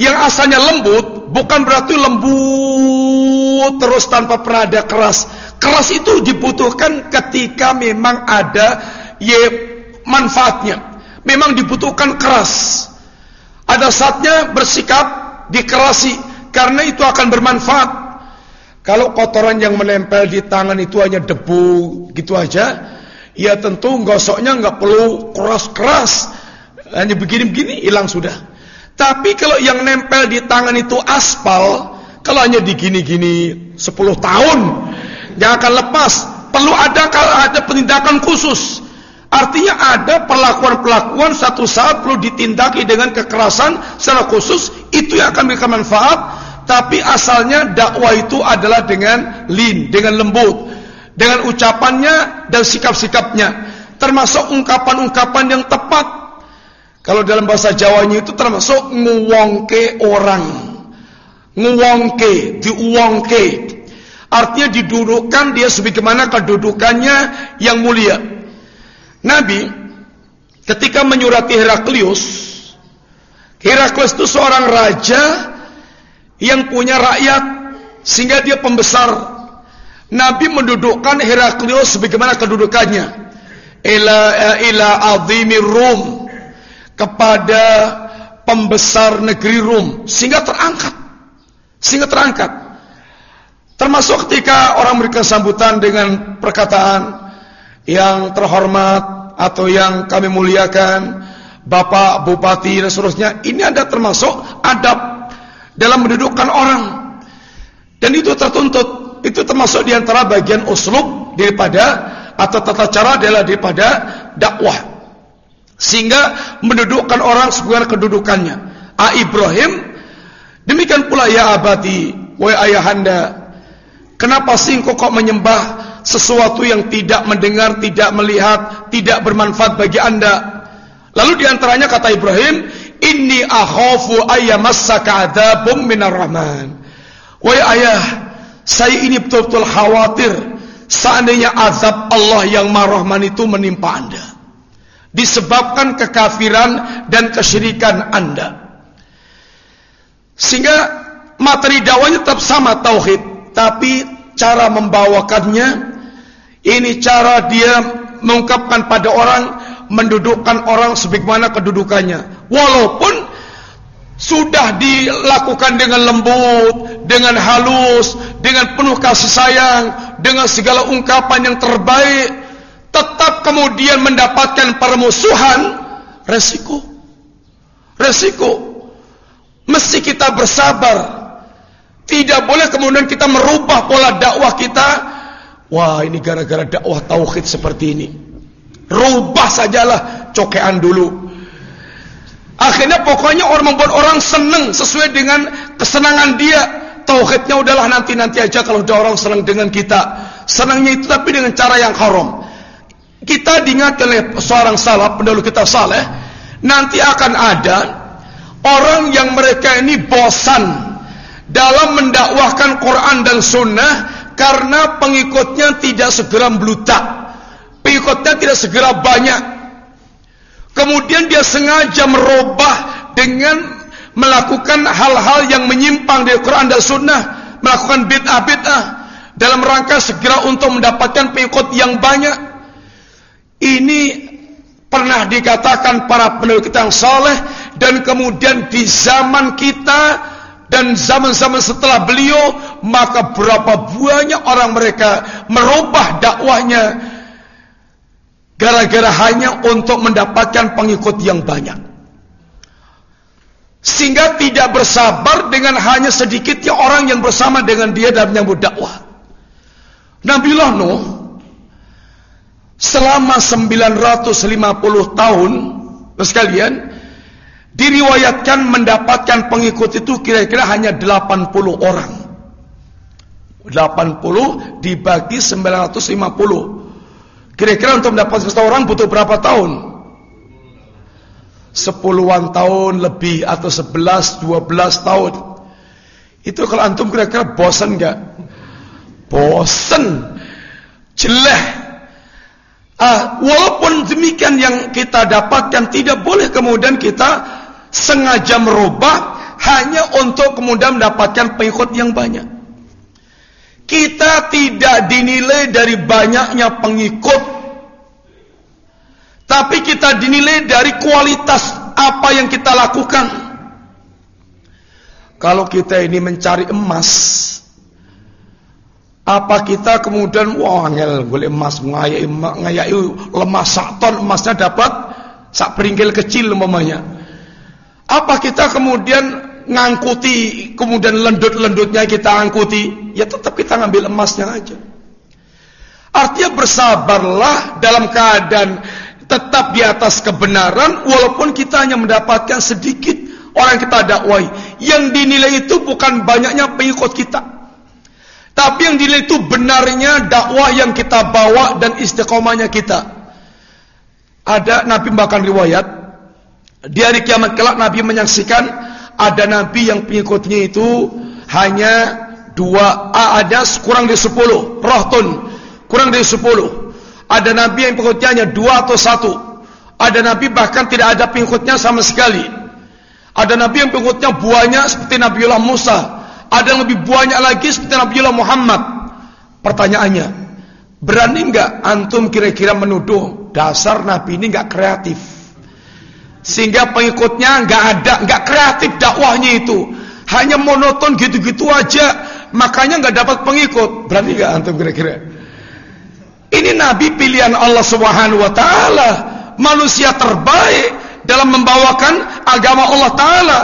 yang asalnya lembut bukan berarti lembut terus tanpa perada keras. Keras itu dibutuhkan ketika memang ada ye manfaatnya. Memang dibutuhkan keras. Ada saatnya bersikap dikerasi karena itu akan bermanfaat. Kalau kotoran yang menempel di tangan itu hanya debu gitu aja, Ya tentu gosoknya nggak perlu keras-keras. Hanya begini-begini hilang sudah. Tapi kalau yang nempel di tangan itu aspal, kalau hanya digini-gini 10 tahun, jangan akan lepas. Perlu ada kalau ada penindakan khusus. Artinya ada perlakuan-perlakuan satu saat perlu ditindaki dengan kekerasan secara khusus, itu yang akan memberikan manfaat. Tapi asalnya dakwah itu adalah dengan lin, dengan lembut dengan ucapannya dan sikap-sikapnya, termasuk ungkapan-ungkapan yang tepat. Kalau dalam bahasa Jawanya itu termasuk nguwongke orang, nguwongke, diuwongke. Artinya didudukkan dia sebagaimana kedudukannya yang mulia. Nabi ketika menyurati Heraklius, Heraklius itu seorang raja yang punya rakyat sehingga dia pembesar. Nabi mendudukkan Heraklius sebagaimana kedudukannya. Ila ila azimir Rum kepada pembesar negeri Rum sehingga terangkat. Sehingga terangkat termasuk ketika orang memberikan sambutan dengan perkataan yang terhormat atau yang kami muliakan Bapak Bupati dan seterusnya ini ada termasuk adab dalam mendudukkan orang. Dan itu tertuntut. Itu termasuk di antara bagian uslub daripada atau tata cara adalah daripada dakwah. Sehingga mendudukkan orang sebuah kedudukannya. A Ibrahim demikian pula ya abadi wahai ayahanda kenapa sih kok menyembah sesuatu yang tidak mendengar tidak melihat tidak bermanfaat bagi anda lalu di antaranya kata Ibrahim inni akhafu ayyamassaka adzabum minar rahman wahai ayah saya ini betul-betul khawatir seandainya azab Allah yang marahman itu menimpa anda. Disebabkan kekafiran dan kesyirikan anda. Sehingga materi dakwanya tetap sama tauhid, tapi cara membawakannya ini cara dia mengungkapkan pada orang, mendudukkan orang sebagaimana kedudukannya. Walaupun sudah dilakukan dengan lembut, dengan halus, dengan penuh kasih sayang, dengan segala ungkapan yang terbaik, tetap kemudian mendapatkan permusuhan, resiko. Resiko. Mesti kita bersabar. Tidak boleh kemudian kita merubah pola dakwah kita. Wah, ini gara-gara dakwah tauhid seperti ini. Rubah sajalah cokean dulu. Akhirnya pokoknya orang membuat orang senang sesuai dengan kesenangan dia. Tauhidnya udahlah nanti-nanti aja kalau ada orang senang dengan kita. Senangnya itu tapi dengan cara yang haram. Kita diingatkan oleh seorang salah, pendahulu kita saleh, nanti akan ada orang yang mereka ini bosan dalam mendakwahkan Quran dan Sunnah karena pengikutnya tidak segera melutak, pengikutnya tidak segera banyak, Kemudian dia sengaja merubah dengan melakukan hal-hal yang menyimpang dari Quran dan Sunnah, melakukan bid'ah-bid'ah dalam rangka segera untuk mendapatkan pengikut yang banyak. Ini pernah dikatakan para penduduk kita yang saleh dan kemudian di zaman kita dan zaman-zaman setelah beliau maka berapa banyak orang mereka merubah dakwahnya gara-gara hanya untuk mendapatkan pengikut yang banyak. Sehingga tidak bersabar dengan hanya sedikitnya orang yang bersama dengan dia dalam menyambut dakwah. Nabiullah Nuh selama 950 tahun sekalian diriwayatkan mendapatkan pengikut itu kira-kira hanya 80 orang. 80 dibagi 950 Kira-kira untuk mendapatkan satu orang butuh berapa tahun? Sepuluhan tahun lebih atau sebelas, dua belas tahun. Itu kalau antum kira-kira bosan enggak? Bosan. Jeleh. Ah, walaupun demikian yang kita dapatkan tidak boleh kemudian kita sengaja merubah hanya untuk kemudian mendapatkan pengikut yang banyak. Kita tidak dinilai dari banyaknya pengikut. Tapi kita dinilai dari kualitas apa yang kita lakukan. Kalau kita ini mencari emas, apa kita kemudian wah ngel boleh emas ngayai ngayai lemah sak ton emasnya dapat sak peringkil kecil umpamanya. Apa kita kemudian ngangkuti kemudian lendut-lendutnya kita angkuti, ya tetap kita ngambil emasnya aja. Artinya bersabarlah dalam keadaan tetap di atas kebenaran walaupun kita hanya mendapatkan sedikit orang kita dakwai. Yang dinilai itu bukan banyaknya pengikut kita. Tapi yang dinilai itu benarnya dakwah yang kita bawa dan istiqomahnya kita. Ada Nabi bahkan riwayat di hari kiamat kelak Nabi menyaksikan ada Nabi yang pengikutnya itu hanya dua, ada kurang dari sepuluh, rohtun kurang dari sepuluh. Ada Nabi yang pengikutnya hanya dua atau satu. Ada Nabi bahkan tidak ada pengikutnya sama sekali. Ada Nabi yang pengikutnya buahnya seperti Nabiullah Musa. Ada yang lebih banyak lagi seperti Nabiullah Muhammad. Pertanyaannya, berani enggak antum kira-kira menuduh dasar Nabi ini enggak kreatif? Sehingga pengikutnya enggak ada, enggak kreatif dakwahnya itu. Hanya monoton gitu-gitu aja, makanya enggak dapat pengikut. Berani enggak antum kira-kira? Ini Nabi pilihan Allah Subhanahu wa taala, manusia terbaik dalam membawakan agama Allah taala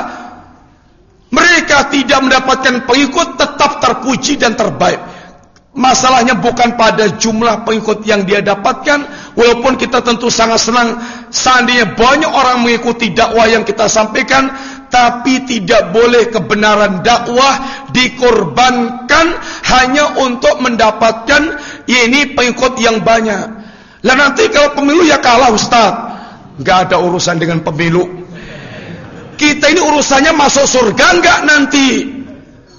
mereka tidak mendapatkan pengikut tetap terpuji dan terbaik. Masalahnya bukan pada jumlah pengikut yang dia dapatkan, walaupun kita tentu sangat senang seandainya banyak orang mengikuti dakwah yang kita sampaikan, tapi tidak boleh kebenaran dakwah dikorbankan hanya untuk mendapatkan ini pengikut yang banyak. Lah nanti kalau pemilu ya kalah Ustaz. Enggak ada urusan dengan pemilu. Kita ini urusannya masuk surga enggak nanti?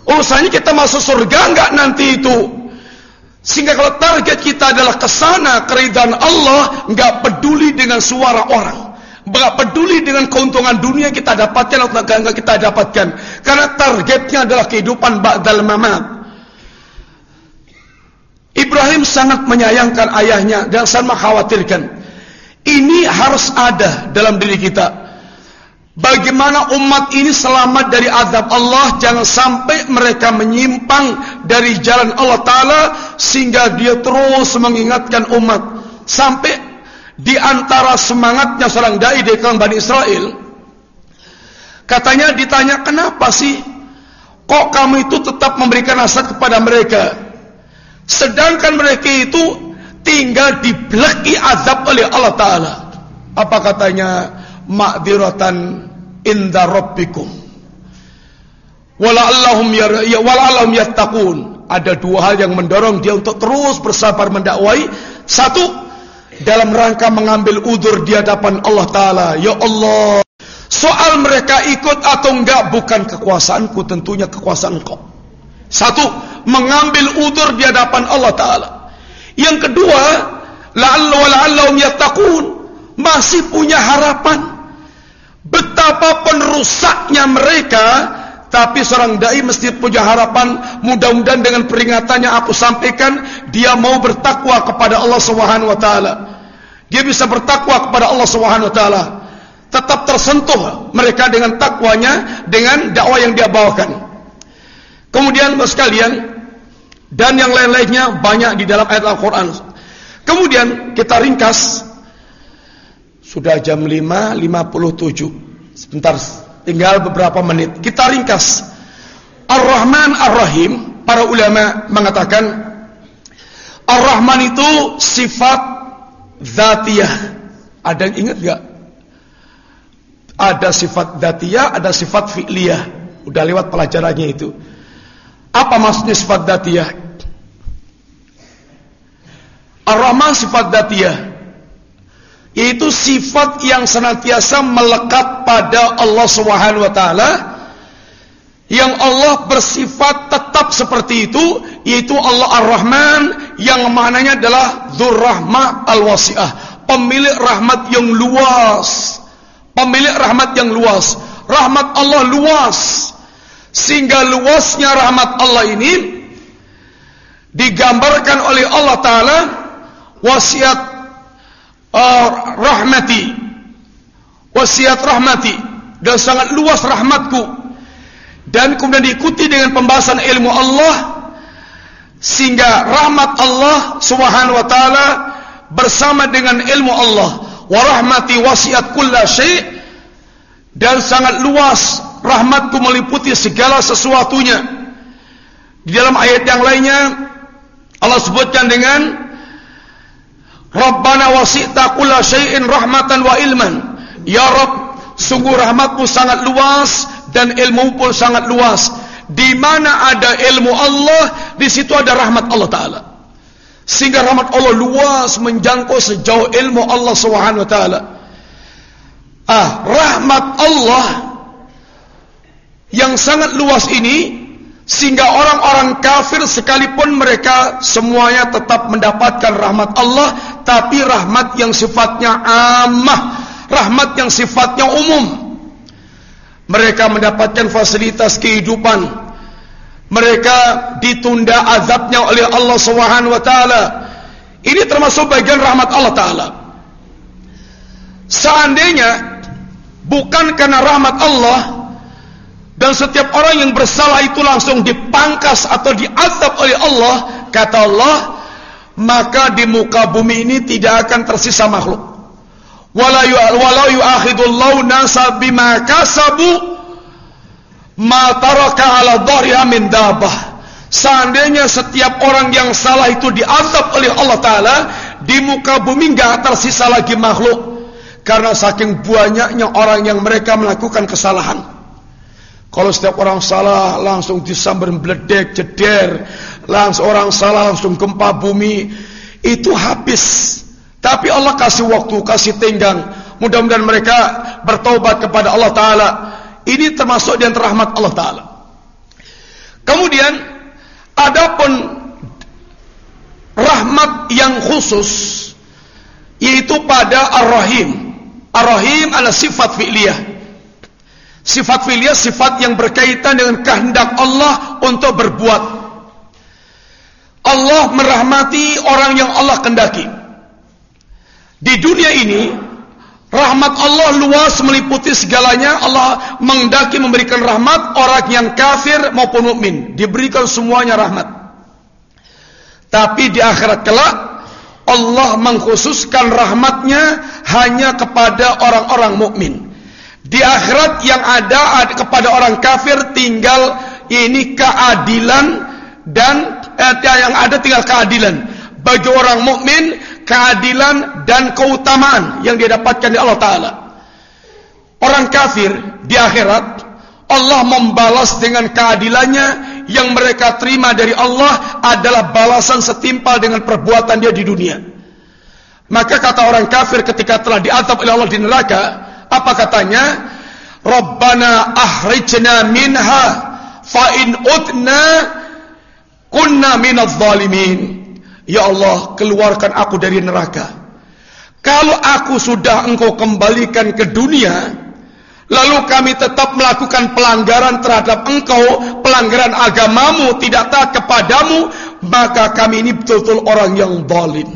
Urusannya kita masuk surga enggak nanti itu? Sehingga kalau target kita adalah ke sana keridhaan Allah, enggak peduli dengan suara orang. Enggak peduli dengan keuntungan dunia kita dapatkan atau enggak kita dapatkan. Karena targetnya adalah kehidupan ba'dal mamat. Ibrahim sangat menyayangkan ayahnya dan sangat mengkhawatirkan. Ini harus ada dalam diri kita. Bagaimana umat ini selamat dari azab Allah Jangan sampai mereka menyimpang dari jalan Allah Ta'ala Sehingga dia terus mengingatkan umat. Sampai di antara semangatnya seorang da'i di kalangan Bani Israel Katanya ditanya kenapa sih Kok kamu itu tetap memberikan nasihat kepada mereka? Sedangkan mereka itu tinggal dibelaki azab oleh Allah Ta'ala. Apa katanya? Ma'diratan inda rabbikum. Wala'allahum ya wala'allahum yattaqun. Ada dua hal yang mendorong dia untuk terus bersabar mendakwai. Satu dalam rangka mengambil udur di hadapan Allah taala. Ya Allah soal mereka ikut atau enggak bukan kekuasaanku tentunya kekuasaan engkau. Satu mengambil udur di hadapan Allah taala. Yang kedua la'allahum yattaqun. Masih punya harapan Betapa penrusaknya mereka Tapi seorang da'i mesti punya harapan Mudah-mudahan dengan peringatannya aku sampaikan Dia mau bertakwa kepada Allah SWT Dia bisa bertakwa kepada Allah SWT Tetap tersentuh mereka dengan takwanya Dengan dakwah yang dia bawakan. Kemudian sekalian Dan yang lain-lainnya banyak di dalam ayat Al-Quran. Kemudian kita ringkas sudah jam 5.57 Sebentar tinggal beberapa menit. Kita ringkas. Ar-Rahman Ar-Rahim Para ulama mengatakan Ar-Rahman itu sifat Zatiyah. Ada yang ingat gak? Ada sifat Zatiyah Ada sifat Fi'liyah. Udah lewat pelajarannya itu. Apa maksudnya sifat Zatiyah? Ar-Rahman sifat Zatiyah itu sifat yang senantiasa melekat pada Allah Subhanahu wa taala. Yang Allah bersifat tetap seperti itu yaitu Allah Ar-Rahman yang maknanya adalah Dzurrahmah Al-Wasi'ah. Pemilik rahmat yang luas. Pemilik rahmat yang luas. Rahmat Allah luas. Sehingga luasnya rahmat Allah ini digambarkan oleh Allah taala wasiat uh, rahmati. Wasiat rahmati. Dan sangat luas rahmatku. Dan kemudian diikuti dengan pembahasan ilmu Allah sehingga rahmat Allah subhanahu wa ta'ala bersama dengan ilmu Allah. Wa rahmati wasiat kulla syai' dan sangat luas rahmatku meliputi segala sesuatunya. Di dalam ayat yang lainnya Allah sebutkan dengan Rabbana wasi'ta kulla syai'in rahmatan wa ilman. Ya Rabb, sungguh rahmatmu sangat luas dan ilmu pun sangat luas. di mana ada ilmu Allah, di situ ada rahmat Allah taala. Sehingga rahmat Allah luas menjangkau sejauh ilmu Allah Subhanahu wa taala. Ah, rahmat Allah yang sangat luas ini sehingga orang-orang kafir sekalipun mereka semuanya tetap mendapatkan rahmat Allah tapi rahmat yang sifatnya amah, rahmat yang sifatnya umum. Mereka mendapatkan fasilitas kehidupan. Mereka ditunda azabnya oleh Allah Subhanahu wa taala. Ini termasuk bagian rahmat Allah taala. Seandainya bukan karena rahmat Allah dan setiap orang yang bersalah itu langsung dipangkas atau diazab oleh Allah, kata Allah, maka di muka bumi ini tidak akan tersisa makhluk. Walau yu'akhidullahu nasa bima kasabu ma taraka ala dhariha min dabah. Seandainya setiap orang yang salah itu diazab oleh Allah Ta'ala Di muka bumi enggak tersisa lagi makhluk Karena saking banyaknya orang yang mereka melakukan kesalahan Kalau setiap orang salah langsung disambar beledek, jeder langsung orang salah langsung gempa bumi itu habis. Tapi Allah kasih waktu, kasih tenggang. Mudah-mudahan mereka bertobat kepada Allah Taala. Ini termasuk di antara rahmat Allah Taala. Kemudian, adapun rahmat yang khusus yaitu pada Ar-Rahim. Ar-Rahim adalah sifat fi'liyah. Sifat fi'liyah sifat yang berkaitan dengan kehendak Allah untuk berbuat. Allah merahmati orang yang Allah kendaki. Di dunia ini, rahmat Allah luas meliputi segalanya. Allah mengendaki memberikan rahmat orang yang kafir maupun mukmin, diberikan semuanya rahmat. Tapi di akhirat kelak, Allah mengkhususkan rahmatnya hanya kepada orang-orang mukmin. Di akhirat yang ada kepada orang kafir tinggal ini keadilan dan eh, yang ada tinggal keadilan. Bagi orang mukmin keadilan dan keutamaan yang dia dapatkan di Allah Taala. Orang kafir di akhirat Allah membalas dengan keadilannya yang mereka terima dari Allah adalah balasan setimpal dengan perbuatan dia di dunia. Maka kata orang kafir ketika telah diatap oleh Allah di neraka, apa katanya? Rabbana ahrijna minha fa in udna Kunna minadh zalimin. Ya Allah, keluarkan aku dari neraka. Kalau aku sudah engkau kembalikan ke dunia, lalu kami tetap melakukan pelanggaran terhadap engkau, pelanggaran agamamu, tidak taat kepadamu, maka kami ini betul-betul orang yang zalim.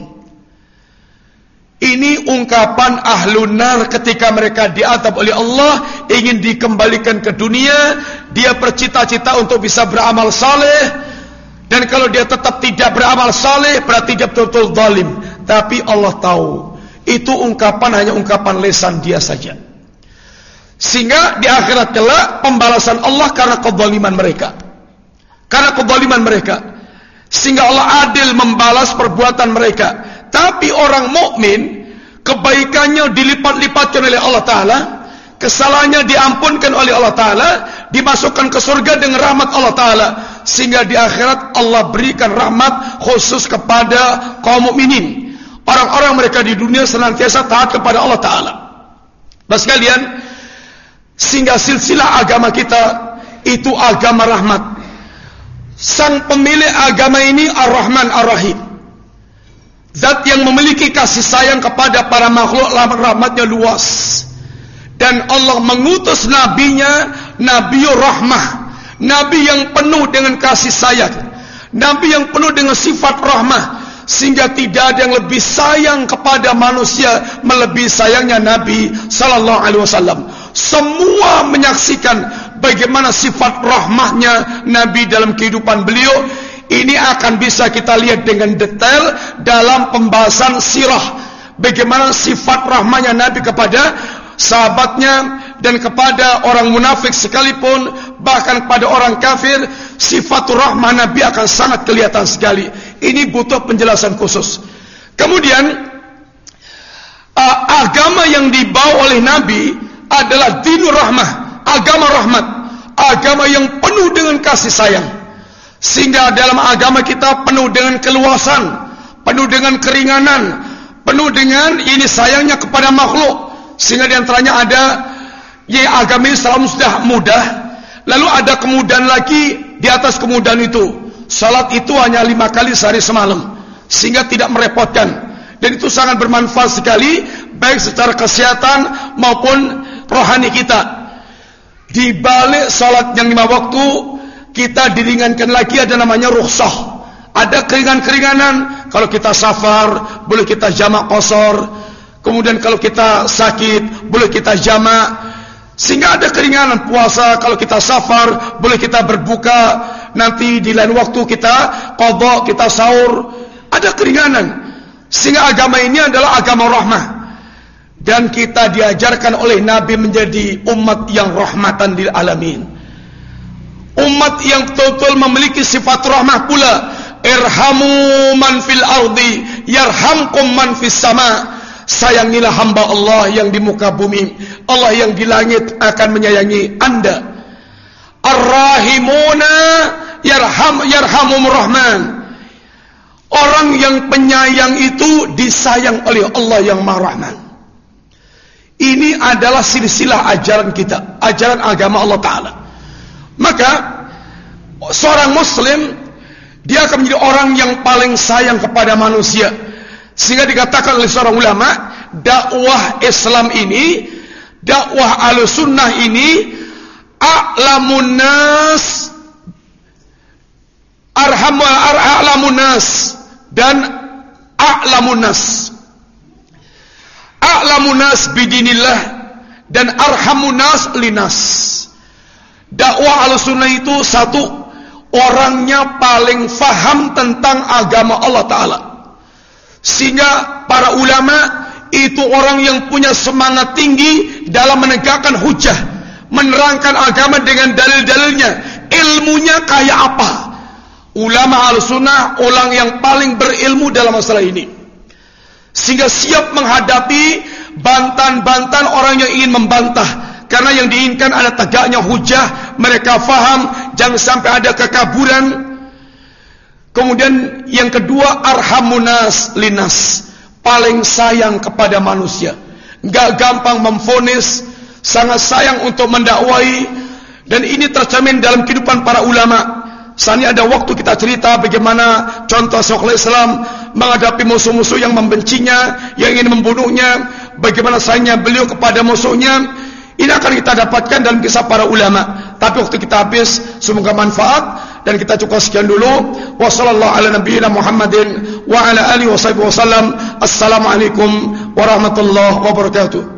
Ini ungkapan ahlun nar ketika mereka diatap oleh Allah ingin dikembalikan ke dunia, dia bercita-cita untuk bisa beramal saleh, dan kalau dia tetap tidak beramal saleh, berarti dia betul-betul zalim. Tapi Allah tahu, itu ungkapan hanya ungkapan lesan dia saja. Sehingga di akhirat kelak pembalasan Allah karena kezaliman mereka. Karena kezaliman mereka. Sehingga Allah adil membalas perbuatan mereka. Tapi orang mukmin kebaikannya dilipat-lipatkan oleh Allah taala, kesalahannya diampunkan oleh Allah taala, dimasukkan ke surga dengan rahmat Allah taala sehingga di akhirat Allah berikan rahmat khusus kepada kaum mukminin. Orang-orang mereka di dunia senantiasa taat kepada Allah Taala. Bapak sekalian, sehingga silsilah agama kita itu agama rahmat. Sang pemilik agama ini Ar-Rahman Ar-Rahim. Zat yang memiliki kasih sayang kepada para makhluk rahmatnya luas. Dan Allah mengutus nabinya Nabiur Rahmah. Nabi yang penuh dengan kasih sayang. Nabi yang penuh dengan sifat rahmah. Sehingga tidak ada yang lebih sayang kepada manusia Melebihi sayangnya Nabi Sallallahu Alaihi Wasallam. Semua menyaksikan bagaimana sifat rahmahnya Nabi dalam kehidupan beliau Ini akan bisa kita lihat dengan detail dalam pembahasan sirah. Bagaimana sifat rahmahnya Nabi kepada sahabatnya dan kepada orang munafik sekalipun bahkan kepada orang kafir sifat rahmah Nabi akan sangat kelihatan sekali. Ini butuh penjelasan khusus. Kemudian uh, agama yang dibawa oleh Nabi adalah dinur rahmah agama rahmat. Agama yang penuh dengan kasih sayang. Sehingga dalam agama kita penuh dengan keluasan, penuh dengan keringanan, penuh dengan ini sayangnya kepada makhluk. Sehingga di antaranya ada ya agama Islam sudah mudah, lalu ada kemudahan lagi di atas kemudahan itu. Salat itu hanya lima kali sehari semalam, sehingga tidak merepotkan. Dan itu sangat bermanfaat sekali baik secara kesehatan maupun rohani kita. Di balik salat yang lima waktu kita diringankan lagi ada namanya rukhsah. Ada keringan-keringanan kalau kita safar boleh kita jamak kosor. Kemudian kalau kita sakit boleh kita jamak. Sehingga ada keringanan puasa kalau kita safar boleh kita berbuka nanti di lain waktu kita qadha kita sahur ada keringanan sehingga agama ini adalah agama rahmah. Dan kita diajarkan oleh Nabi menjadi umat yang rahmatan lil alamin. Umat yang betul-betul memiliki sifat rahmah pula. Irhamu man fil ardi yarhamkum man fis sama. Sayangilah hamba Allah yang di muka bumi. Allah yang di langit akan menyayangi Anda. Ar-rahimuna yarham yarhamum rahman. Orang yang penyayang itu disayang oleh Allah yang Maha Ini adalah silsilah ajaran kita, ajaran agama Allah Taala. Maka seorang Muslim dia akan menjadi orang yang paling sayang kepada manusia. Sehingga dikatakan oleh seorang ulama, dakwah Islam ini, dakwah Ahlussunnah ini a'lamun nas arhamu a'lamun nas dan a'lamun nas bidinillah dan arhamun nas linas dakwah al-sunnah itu satu orangnya paling faham tentang agama Allah Ta'ala sehingga para ulama itu orang yang punya semangat tinggi dalam menegakkan hujah menerangkan agama dengan dalil-dalilnya ilmunya kayak apa Ulama al-sunnah orang yang paling berilmu dalam masalah ini. Sehingga siap menghadapi bantan-bantan orang yang ingin membantah. Karena yang diinginkan ada tegaknya hujah. Mereka faham. Jangan sampai ada kekaburan. Kemudian yang kedua arhamunas linas. Paling sayang kepada manusia. Enggak gampang memfonis. Sangat sayang untuk mendakwai. Dan ini tercermin dalam kehidupan para ulama' Saatnya ada waktu kita cerita bagaimana contoh Syekhul Islam menghadapi musuh-musuh yang membencinya, yang ingin membunuhnya, bagaimana sayangnya beliau kepada musuhnya. Ini akan kita dapatkan dalam kisah para ulama. Tapi waktu kita habis, semoga manfaat dan kita cukup sekian dulu. Wassalamualaikum warahmatullahi wabarakatuh.